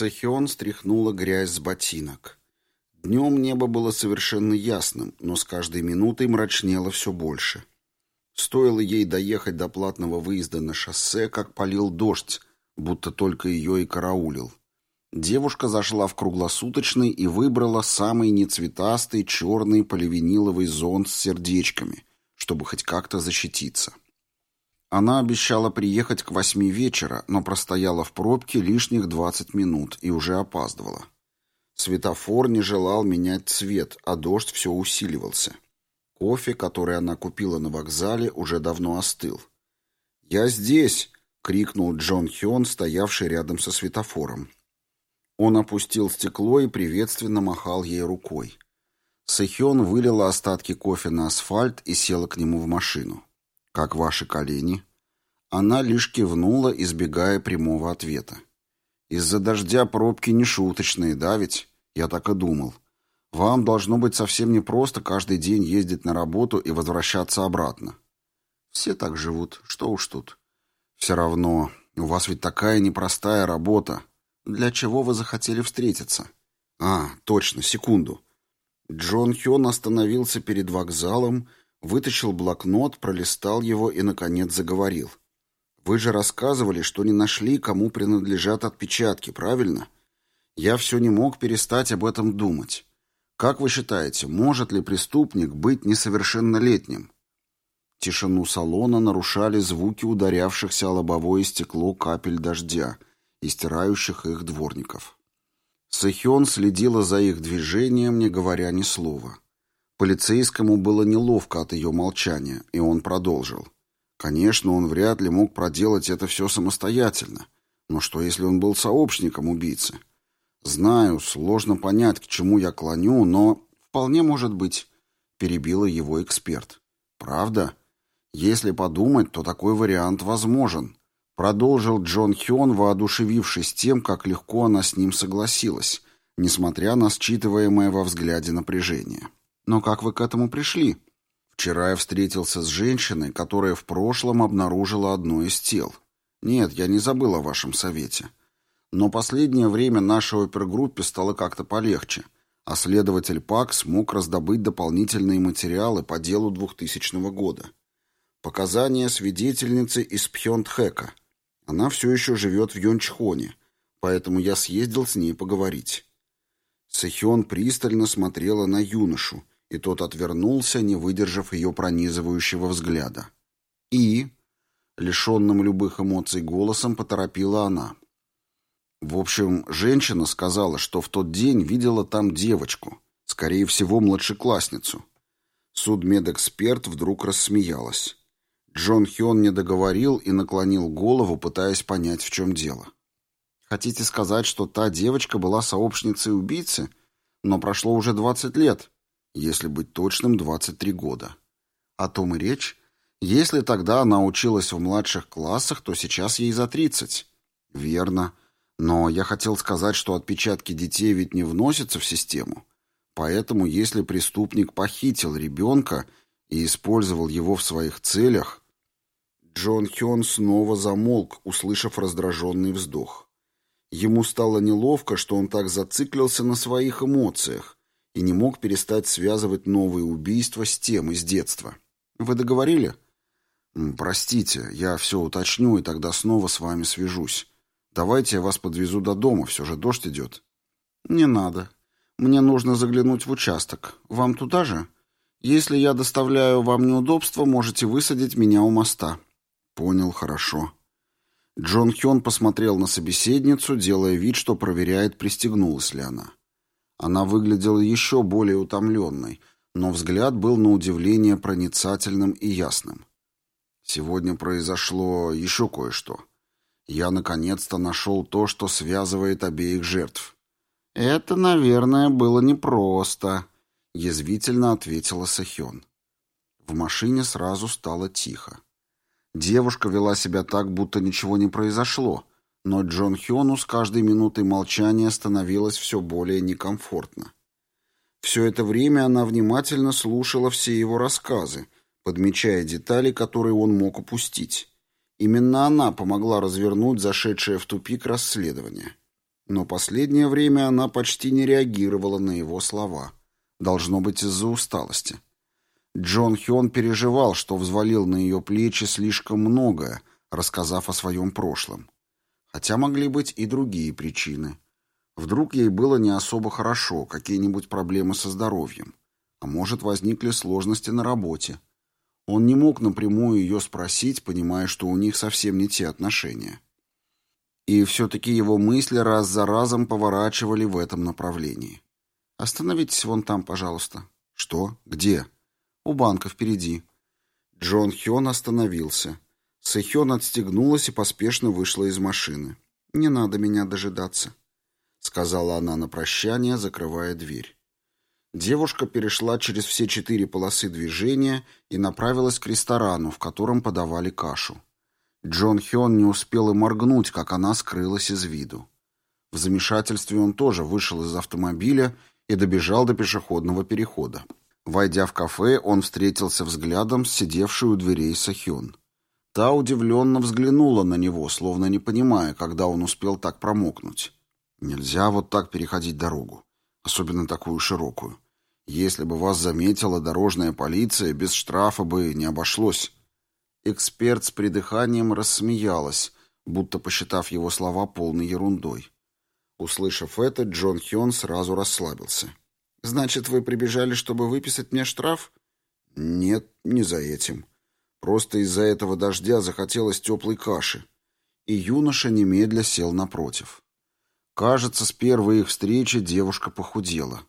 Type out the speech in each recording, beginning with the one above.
Сахион стряхнула грязь с ботинок. Днем небо было совершенно ясным, но с каждой минутой мрачнело все больше. Стоило ей доехать до платного выезда на шоссе, как полил дождь, будто только ее и караулил. Девушка зашла в круглосуточный и выбрала самый нецветастый черный поливиниловый зонт с сердечками, чтобы хоть как-то защититься. Она обещала приехать к восьми вечера, но простояла в пробке лишних двадцать минут и уже опаздывала. Светофор не желал менять цвет, а дождь все усиливался. Кофе, который она купила на вокзале, уже давно остыл. «Я здесь!» — крикнул Джон Хён, стоявший рядом со светофором. Он опустил стекло и приветственно махал ей рукой. Сэхён вылила остатки кофе на асфальт и села к нему в машину. «Как ваши колени?» Она лишь кивнула, избегая прямого ответа. «Из-за дождя пробки не шуточные, да ведь?» Я так и думал. «Вам должно быть совсем непросто каждый день ездить на работу и возвращаться обратно». «Все так живут, что уж тут». «Все равно, у вас ведь такая непростая работа. Для чего вы захотели встретиться?» «А, точно, секунду». Джон Хён остановился перед вокзалом Вытащил блокнот, пролистал его и, наконец, заговорил. «Вы же рассказывали, что не нашли, кому принадлежат отпечатки, правильно? Я все не мог перестать об этом думать. Как вы считаете, может ли преступник быть несовершеннолетним?» Тишину салона нарушали звуки ударявшихся о лобовое стекло капель дождя и стирающих их дворников. Сэхён следила за их движением, не говоря ни слова. Полицейскому было неловко от ее молчания, и он продолжил. Конечно, он вряд ли мог проделать это все самостоятельно. Но что, если он был сообщником убийцы? Знаю, сложно понять, к чему я клоню, но вполне может быть, перебила его эксперт. Правда? Если подумать, то такой вариант возможен. Продолжил Джон Хён, воодушевившись тем, как легко она с ним согласилась, несмотря на считываемое во взгляде напряжение. Но как вы к этому пришли? Вчера я встретился с женщиной, которая в прошлом обнаружила одно из тел. Нет, я не забыл о вашем совете. Но последнее время нашей опергруппе стало как-то полегче, а следователь ПАК смог раздобыть дополнительные материалы по делу 2000 года. Показания свидетельницы из Пхёнтхэка. Она все еще живет в Йончхоне, поэтому я съездил с ней поговорить. Сэхён пристально смотрела на юношу, и тот отвернулся, не выдержав ее пронизывающего взгляда. «И...» — лишенным любых эмоций голосом поторопила она. В общем, женщина сказала, что в тот день видела там девочку, скорее всего, младшеклассницу. Судмедэксперт вдруг рассмеялась. Джон Хён не договорил и наклонил голову, пытаясь понять, в чем дело. «Хотите сказать, что та девочка была сообщницей убийцы? Но прошло уже двадцать лет». Если быть точным, 23 года. О том и речь. Если тогда она училась в младших классах, то сейчас ей за 30. Верно. Но я хотел сказать, что отпечатки детей ведь не вносятся в систему. Поэтому, если преступник похитил ребенка и использовал его в своих целях... Джон Хён снова замолк, услышав раздраженный вздох. Ему стало неловко, что он так зациклился на своих эмоциях, и не мог перестать связывать новые убийства с тем из детства. Вы договорили? Простите, я все уточню и тогда снова с вами свяжусь. Давайте я вас подвезу до дома, все же дождь идет. Не надо. Мне нужно заглянуть в участок. Вам туда же? Если я доставляю вам неудобства, можете высадить меня у моста. Понял, хорошо. Джон Хён посмотрел на собеседницу, делая вид, что проверяет, пристегнулась ли она. Она выглядела еще более утомленной, но взгляд был на удивление проницательным и ясным. Сегодня произошло еще кое-что. Я наконец-то нашел то, что связывает обеих жертв. «Это, наверное, было непросто», — язвительно ответила Сахён. В машине сразу стало тихо. Девушка вела себя так, будто ничего не произошло, но Джон Хёну с каждой минутой молчания становилось все более некомфортно. Все это время она внимательно слушала все его рассказы, подмечая детали, которые он мог упустить. Именно она помогла развернуть зашедшее в тупик расследование. Но последнее время она почти не реагировала на его слова. Должно быть из-за усталости. Джон Хён переживал, что взвалил на ее плечи слишком многое, рассказав о своем прошлом. Хотя могли быть и другие причины. Вдруг ей было не особо хорошо, какие-нибудь проблемы со здоровьем. А может, возникли сложности на работе. Он не мог напрямую ее спросить, понимая, что у них совсем не те отношения. И все-таки его мысли раз за разом поворачивали в этом направлении. «Остановитесь вон там, пожалуйста». «Что? Где?» «У банка впереди». Джон Хён остановился. Сэхён отстегнулась и поспешно вышла из машины. «Не надо меня дожидаться», — сказала она на прощание, закрывая дверь. Девушка перешла через все четыре полосы движения и направилась к ресторану, в котором подавали кашу. Джон Хён не успел и моргнуть, как она скрылась из виду. В замешательстве он тоже вышел из автомобиля и добежал до пешеходного перехода. Войдя в кафе, он встретился взглядом с сидевшей у дверей Сахён. Та удивленно взглянула на него, словно не понимая, когда он успел так промокнуть. Нельзя вот так переходить дорогу особенно такую широкую. Если бы вас заметила дорожная полиция, без штрафа бы не обошлось. Эксперт с придыханием рассмеялась, будто посчитав его слова полной ерундой. Услышав это, Джон Хён сразу расслабился. «Значит, вы прибежали, чтобы выписать мне штраф?» «Нет, не за этим. Просто из-за этого дождя захотелось теплой каши». И юноша немедля сел напротив. Кажется, с первой их встречи девушка похудела.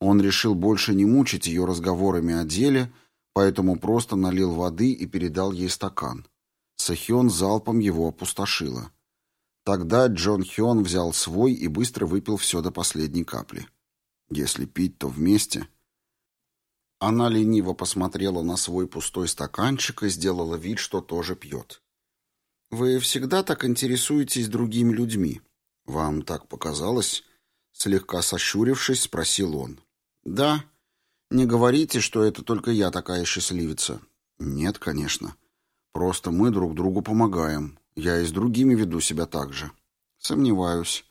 Он решил больше не мучить ее разговорами о деле, поэтому просто налил воды и передал ей стакан. Сахён залпом его опустошила. Тогда Джон Хён взял свой и быстро выпил все до последней капли. Если пить, то вместе. Она лениво посмотрела на свой пустой стаканчик и сделала вид, что тоже пьет. «Вы всегда так интересуетесь другими людьми?» «Вам так показалось?» Слегка сощурившись, спросил он. «Да. Не говорите, что это только я такая счастливица». «Нет, конечно. Просто мы друг другу помогаем. Я и с другими веду себя так же». «Сомневаюсь.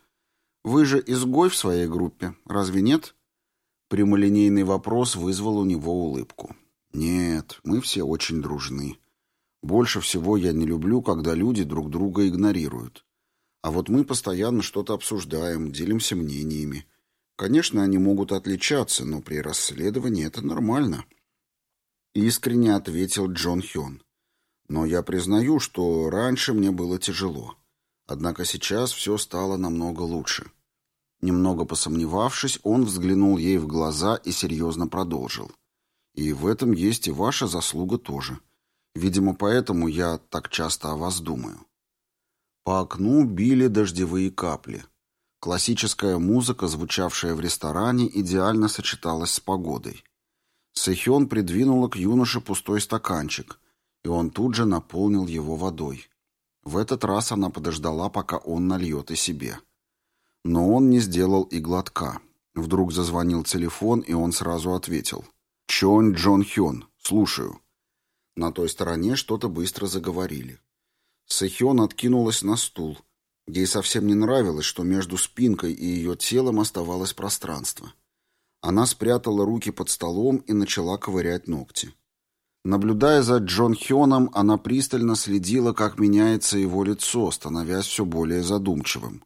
Вы же изгой в своей группе, разве нет?» Прямолинейный вопрос вызвал у него улыбку. «Нет, мы все очень дружны. Больше всего я не люблю, когда люди друг друга игнорируют. А вот мы постоянно что-то обсуждаем, делимся мнениями. Конечно, они могут отличаться, но при расследовании это нормально. Искренне ответил Джон Хён. Но я признаю, что раньше мне было тяжело. Однако сейчас все стало намного лучше. Немного посомневавшись, он взглянул ей в глаза и серьезно продолжил. И в этом есть и ваша заслуга тоже. Видимо, поэтому я так часто о вас думаю. По окну били дождевые капли. Классическая музыка, звучавшая в ресторане, идеально сочеталась с погодой. Сэхён придвинула к юноше пустой стаканчик, и он тут же наполнил его водой. В этот раз она подождала, пока он нальет и себе. Но он не сделал и глотка. Вдруг зазвонил телефон, и он сразу ответил. «Чон Джон Хён, слушаю». На той стороне что-то быстро заговорили. Сэхён откинулась на стул. Ей совсем не нравилось, что между спинкой и ее телом оставалось пространство. Она спрятала руки под столом и начала ковырять ногти. Наблюдая за Джон Хёном, она пристально следила, как меняется его лицо, становясь все более задумчивым.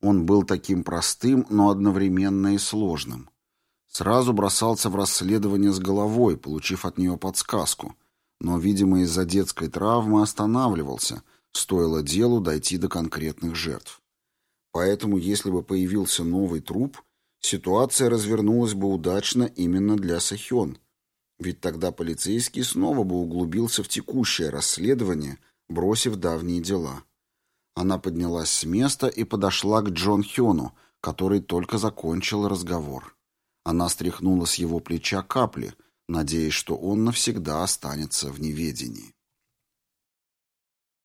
Он был таким простым, но одновременно и сложным. Сразу бросался в расследование с головой, получив от нее подсказку — но, видимо, из-за детской травмы останавливался, стоило делу дойти до конкретных жертв. Поэтому, если бы появился новый труп, ситуация развернулась бы удачно именно для Сахён, ведь тогда полицейский снова бы углубился в текущее расследование, бросив давние дела. Она поднялась с места и подошла к Джон Хёну, который только закончил разговор. Она стряхнула с его плеча капли — надеясь, что он навсегда останется в неведении.